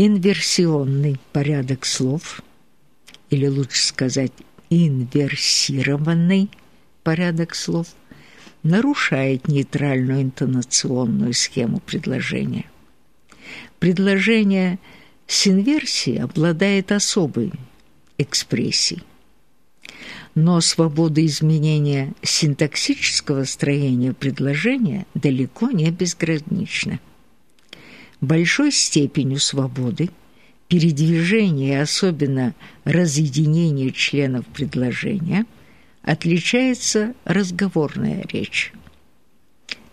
Инверсионный порядок слов, или лучше сказать, инверсированный порядок слов, нарушает нейтральную интонационную схему предложения. Предложение с инверсией обладает особой экспрессией. Но свобода изменения синтаксического строения предложения далеко не безгранична. Большой степенью свободы передвижения и особенно разъединения членов предложения отличается разговорная речь.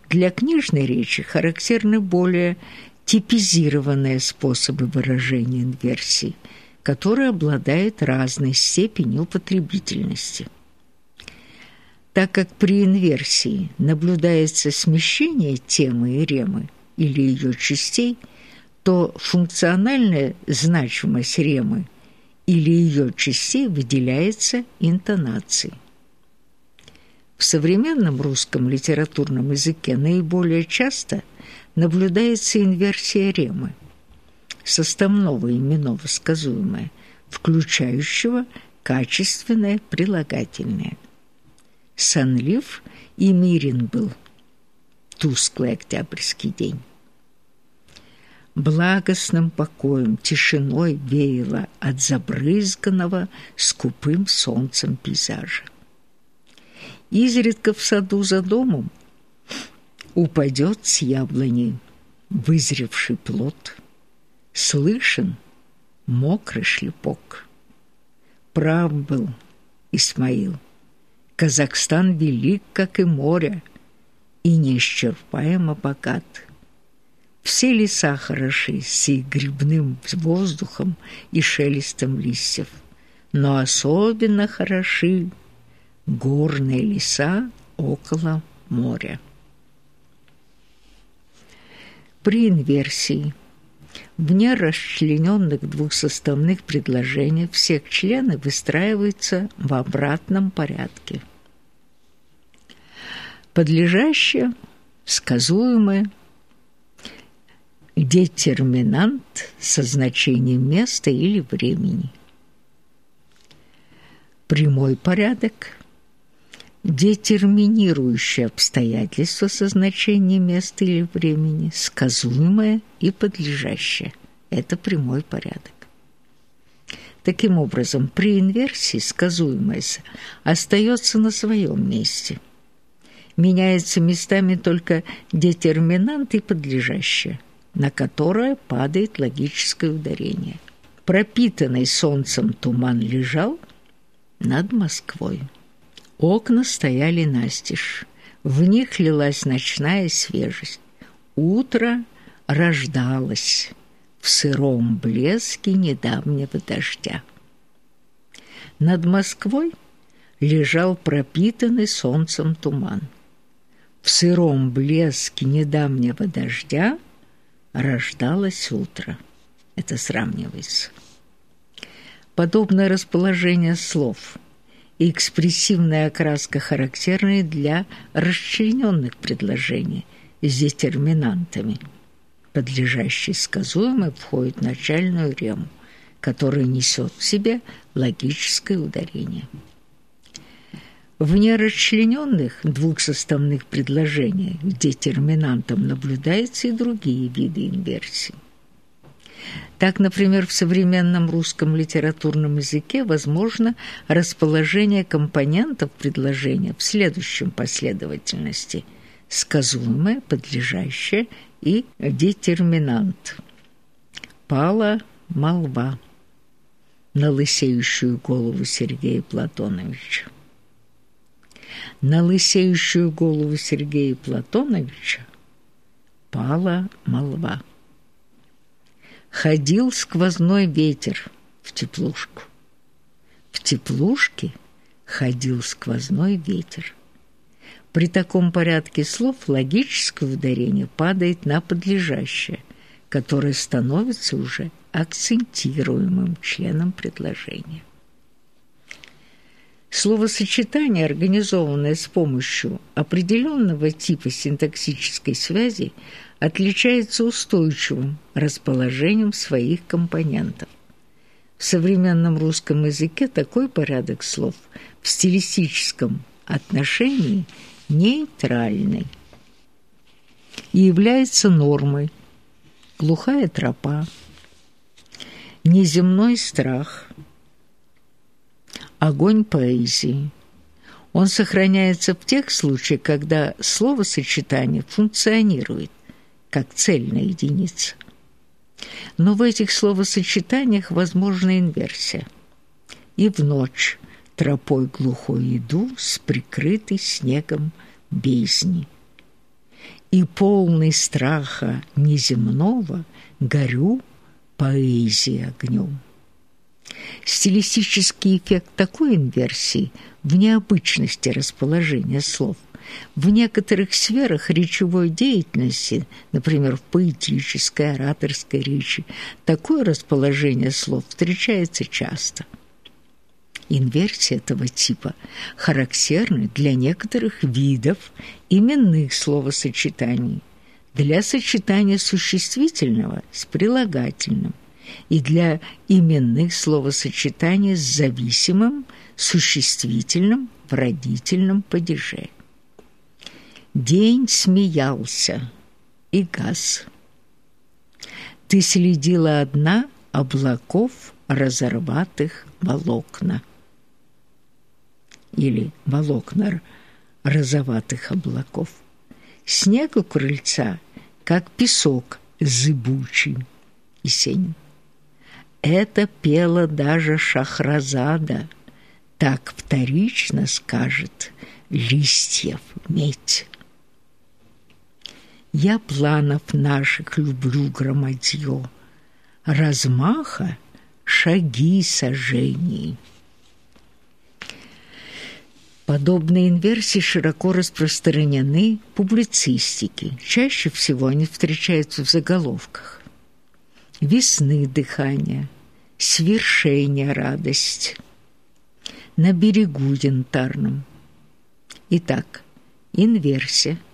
Для книжной речи характерны более типизированные способы выражения инверсий, которые обладают разной степенью употребительности. Так как при инверсии наблюдается смещение темы и ремы или ее частей, то функциональная значимость ремы или ее частей выделяется интонацией. В современном русском литературном языке наиболее часто – наблюдается инверсия ремы, составного именного сказуемое, включающего качественное прилагательное. Сонлив и мирен был тусклый октябрьский день. Благостным покоем, тишиной веяло от забрызганного скупым солнцем пейзажа. Изредка в саду за домом упадет с яблони вызревший плод, слышен мокрый шлепок. Прав был Исмаил. Казахстан велик, как и море, и неисчерпаемо богат. Все леса хороши с их грибным воздухом и шелестом листьев, но особенно хороши горные леса около моря. При инверсии в нерасчлененных двухсоставных предложениях всех членов выстраиваются в обратном порядке. Подлежащее, сказуемое, детерминант со значением места или времени. Прямой порядок – детерминирующее обстоятельство со значением места или времени, сказуемое и подлежащее. Это прямой порядок. Таким образом, при инверсии сказуемое остается на своем месте. Меняется местами только детерминант и подлежащее, на которое падает логическое ударение. Пропитанный солнцем туман лежал над Москвой. Окна стояли настежь. В них лилась ночная свежесть. Утро рождалось в сыром блеске недавнего дождя. Над Москвой лежал пропитанный солнцем туман. В сыром блеске недавнего дождя рождалось утро. Это сравнивается. Подобное расположение слов – и экспрессивная окраска характерны для расчлененных предложений с детерминантами. Подлежащий сказуемый входит в начальную рему, которая несет в себе логическое ударение. В нерасчлененных двухсоставных предложениях детерминантом наблюдаются и другие виды инверсий. Так, например, в современном русском литературном языке возможно расположение компонентов предложения в следующем последовательности – сказуемое, подлежащее и детерминант. Пала молва на лысеющую голову Сергея Платоновича. На лысеющую голову Сергея Платоновича пала молва ходил сквозной ветер в теплушку. В теплушке ходил сквозной ветер. При таком порядке слов логическое ударение падает на подлежащее, которое становится уже акцентируемым членом предложения. Словосочетание, организованное с помощью определенного типа синтаксической связи, отличается устойчивым расположением своих компонентов. В современном русском языке такой порядок слов в стилистическом отношении нейтральный и является нормой. Глухая тропа, неземной страх, огонь поэзии. Он сохраняется в тех случаях, когда словосочетание функционирует как цельная единица. Но в этих словосочетаниях возможна инверсия. И в ночь тропой глухой иду с прикрытой снегом бездни. И полный страха неземного горю поэзии огнем. Стилистический эффект такой инверсии в необычности расположения слов в некоторых сферах речевой деятельности, например, в поэтической, ораторской речи, такое расположение слов встречается часто. Инверсия этого типа характерны для некоторых видов именных словосочетаний, для сочетания существительного с прилагательным и для именных словосочетаний с зависимым существительным в родительном падеже. День смеялся и газ. Ты следила одна облаков разорватых волокна. Или волокна розоватых облаков. Снег у крыльца, как песок зыбучий и сень. Это пела даже Шахразада, так вторично скажет листьев медь. Я планов наших люблю громадье, размаха шаги сожжений. Подобные инверсии широко распространены в публицистике. Чаще всего они встречаются в заголовках. Весны дыхания, свершение радость, на берегу янтарном. Итак, инверсия –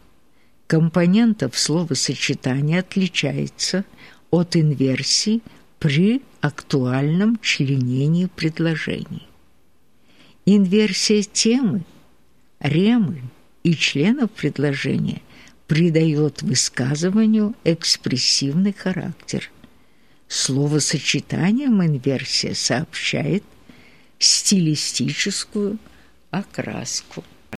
компонентов словосочетания отличается от инверсии при актуальном членении предложений. Инверсия темы, ремы и членов предложения придает высказыванию экспрессивный характер. Словосочетанием инверсия сообщает стилистическую окраску.